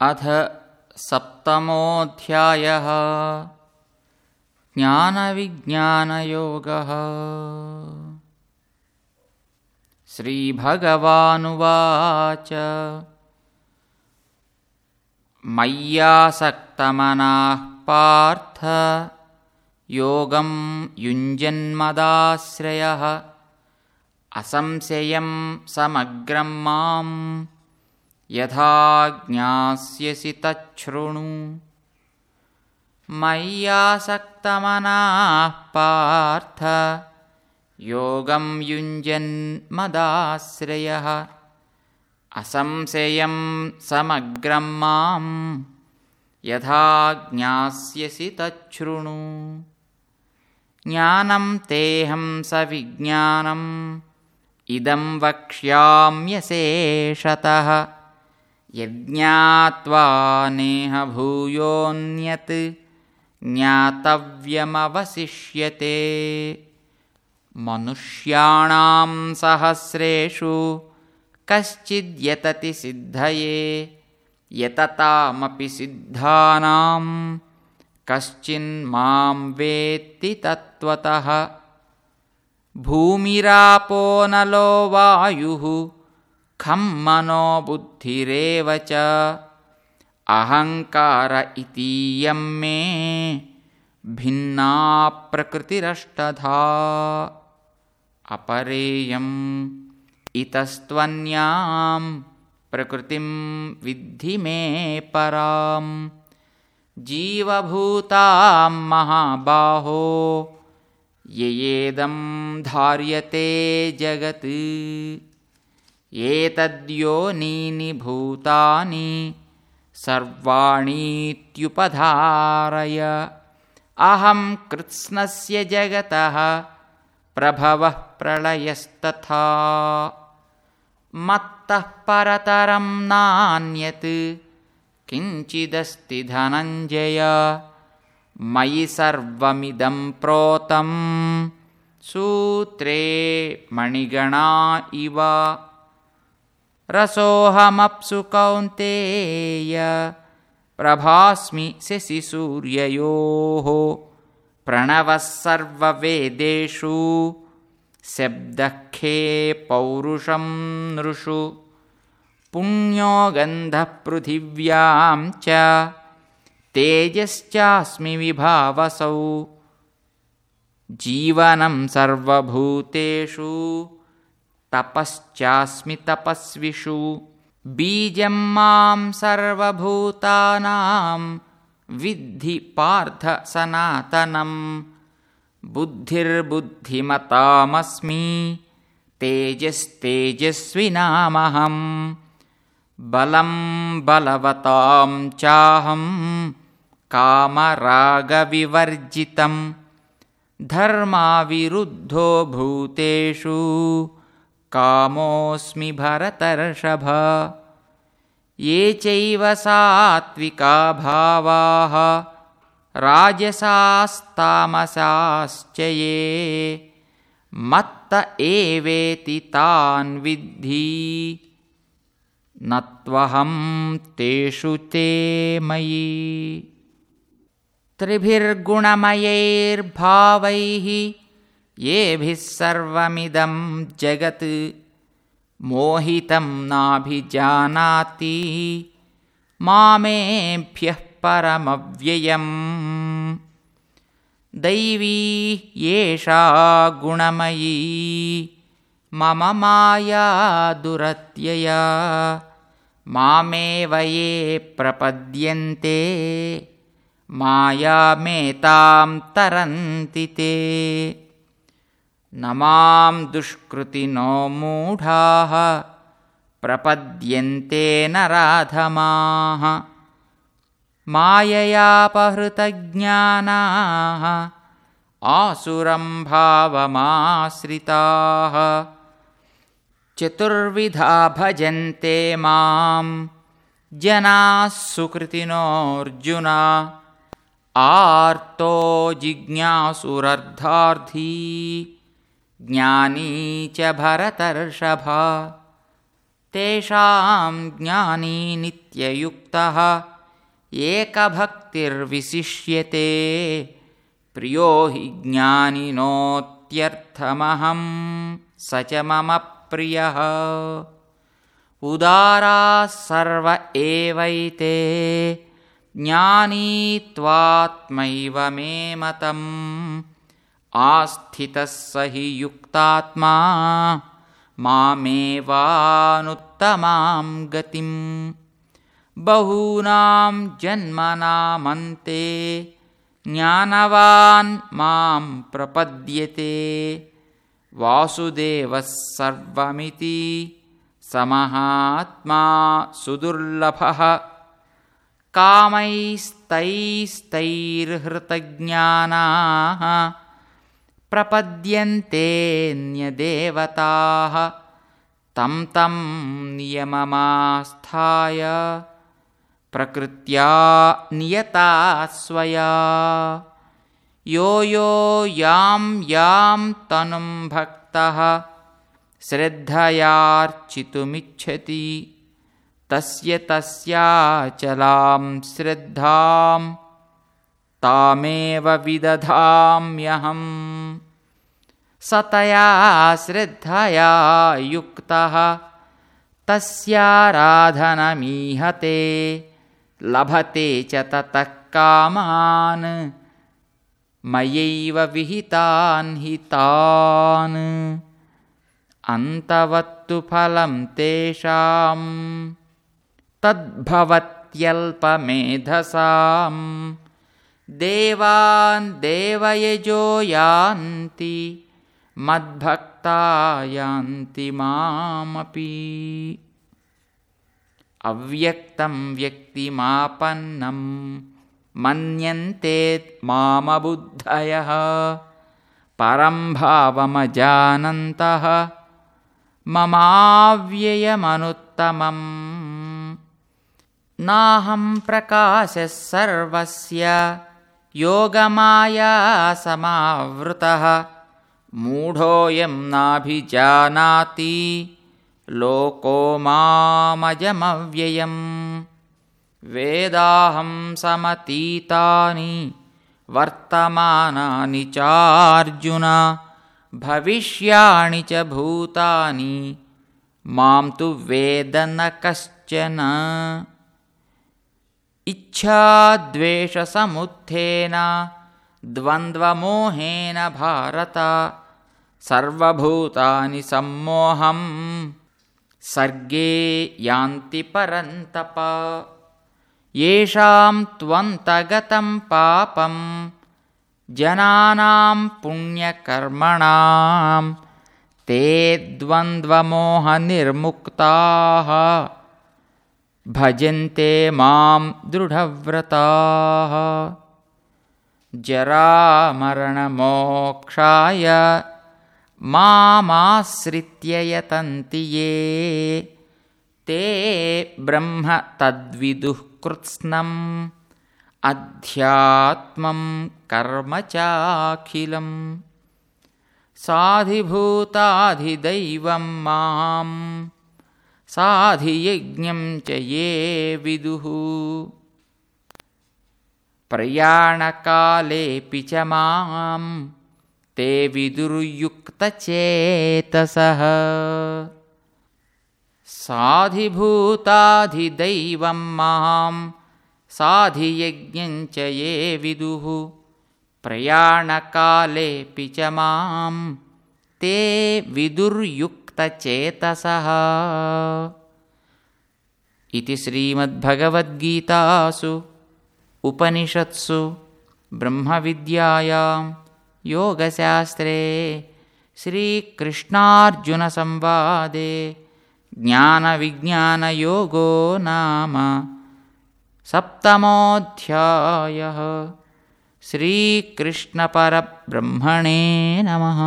अथ सप्तमोऽध्यायः। ज्ञानविज्ञानयोगः। श्रीभगवानुवाच। मय्यासक्तमनाः पार्थ। योगं युञ्जन्मदाश्रयः। असंशयं समग्रं माम् यथा ज्ञास्यसि तच्छृणु। मय्यासक्तमनाः पार्थ योगं युञ्जन्मदाश्रयः असंशयं समग्रं मां यथा ज्ञास्यसि तच्छृणु। ज्ञानं तेऽहं सविज्ञानम् इदं वक्ष्याम्यशेषतः यज्ञात्वा नेह भूयोऽन्यत् ज्ञातव्यमवशिष्यते। मनुष्याणां सहस्रेषु कश्चिद्यतति सिद्धये यततामपि सिद्धानां कश्चिन्मां वेत्ति तत्त्वतः। भूमिरापो नलो वायुः खं मनो बुद्धिरेव च। अहङ्कार इतीयं मे भिन्ना प्रकृतिरष्टधा। अपरेयम् इतस्त्वन्यां प्रकृतिं विद्धि मे परां। जीवभूतां महाबाहो येदं धार्यते जगत् एतद्योनीनि भूतानि सर्वाणीत्युपधारय। अहं कृत्स्नस्य जगतः प्रभवः प्रलयस्तथा। मत्तः परतरं नान्यत् किञ्चिदस्ति धनञ्जय। मयि सर्वमिदं प्रोतं सूत्रे मणिगणा इव रसोऽहमप्सु कौन्तेय। प्रभास्मि शशिसूर्ययोः प्रणवः सर्ववेदेषु। शब्दखे पौरुषं नृषु। पुण्यो गन्धः पृथिव्यां च। तेजश्चास्मि विभावसौ। जीवनं सर्वभूतेषु तपश्चास्मि तपस्विषु। बीजं मां सर्वभूतानां विद्धि पार्थ सनातनं। बुद्धिर्बुद्धिमतामस्मि तेजस्तेजस्विनामहं बलं बलवतां चाहं कामरागविवर्जितं। धर्माविरुद्धो भूतेषु कामोऽस्मि भरतर्षभ। ये चैव सात्विका भावाः राजसास्तामसाश्च ये। मत्त एवेति तान् विद्धि। न त्वहं तेषु ते मयि। त्रिभिर्गुणमयैर्भावैः येभिः सर्वमिदं जगत् मोहितं नाभिजानाति मामेभ्यः परमव्ययम्। दैवी येषा गुणमयी मम माया दुरत्यया। मामेव ये प्रपद्यन्ते मायामेतां तरन्ति ते न मां दुष्कृतिनो मूढाः प्रपद्यन्ते नराधमाः माययापहृतज्ञानाः आसुरं भावमाश्रिताः। चतुर्विधा भजन्ते मां जनाः सुकृतिनोऽर्जुना आर्तो जिज्ञासुरर्धार्थी ज्ञानी च भरतर्षभ। तेषां ज्ञानी नित्ययुक्तः। एकभक्तिर्विशिष्यते। प्रियो हि ज्ञानिनोत्यर्थमहं। स च मम प्रियः। उदाराः सर्व एवैते। ज्ञानीत्वात्मैव मे मतम् आस्थितः स हि युक्तात्मा मामेवानुत्तमां गतिम्। बहूनां जन्मनामन्ते ज्ञानवान् मां प्रपद्यते। वासुदेवः सर्वमिति समहात्मा सुदुर्लभः। कामैस्तैस्तैर्हृतज्ञानाः प्रपद्यन्तेऽन्यदेवताः। तं तं नियममास्थाय प्रकृत्या नियता स्वया। यो यो यां यां तनुं भक्तः श्रद्धयार्चितुमिच्छति। तस्य तस्याचलां श्रद्धां तामेव विदधाम्यहम् सतया श्रद्धया युक्तः। तस्याराधनमीहते लभते च ततः कामान्। मयैव विहितान् हि तान् अन्तवत्तु फलं तेषां तद्भवत्यल्पमेधसां देवान् देवयजो यान्ति मद्भक्ता यान्ति मामपि। अव्यक्तं व्यक्तिमापन्नं मन्यन्ते मामबुद्धयः परं भावमजानन्तः ममाव्ययमनुत्तमम्। नाहं प्रकाशः सर्वस्य योगमाया समावृतः मूढोऽयं नाभिजानाति लोको मामजमव्ययम्। वेदाहं समतीतानि वर्तमानानि चार्जुन भविष्याणि च भूतानि। मां तु वेद न कश्चन। इच्छाद्वेषसमुत्थेन द्वन्द्वमोहेन भारत। सर्वभूतानि सम्मोहं सर्गे यान्ति परन्तप। येषां त्वन्तगतं पापं। जनानां पुण्यकर्मणां। ते द्वन्द्वमोहनिर्मुक्ताः। भजन्ते मां दृढव्रताः जरामरणमोक्षाय मामाश्रित्य यतन्ति ये। ते ब्रह्म तद्विदुः कृत्स्नम् अध्यात्मं कर्म चाखिलम्। साधिभूताधिदैवं मां साधियज्ञं च ये विदुः प्रयाणकालेऽपि च मां ते विदुर्युक्तचेतसः। साधिभूताधिदैवं मां साधियज्ञञ्च ये विदुः। प्रयाणकालेऽपि च मां ते विदुर्युक्तचेतसः। इति श्रीमद्भगवद्गीतासु उपनिषत्सु ब्रह्मविद्यायां योगशास्त्रे श्रीकृष्णार्जुनसंवादे ज्ञानविज्ञानयोगो नाम सप्तमोऽध्यायः। श्रीकृष्णपरब्रह्मणे नमः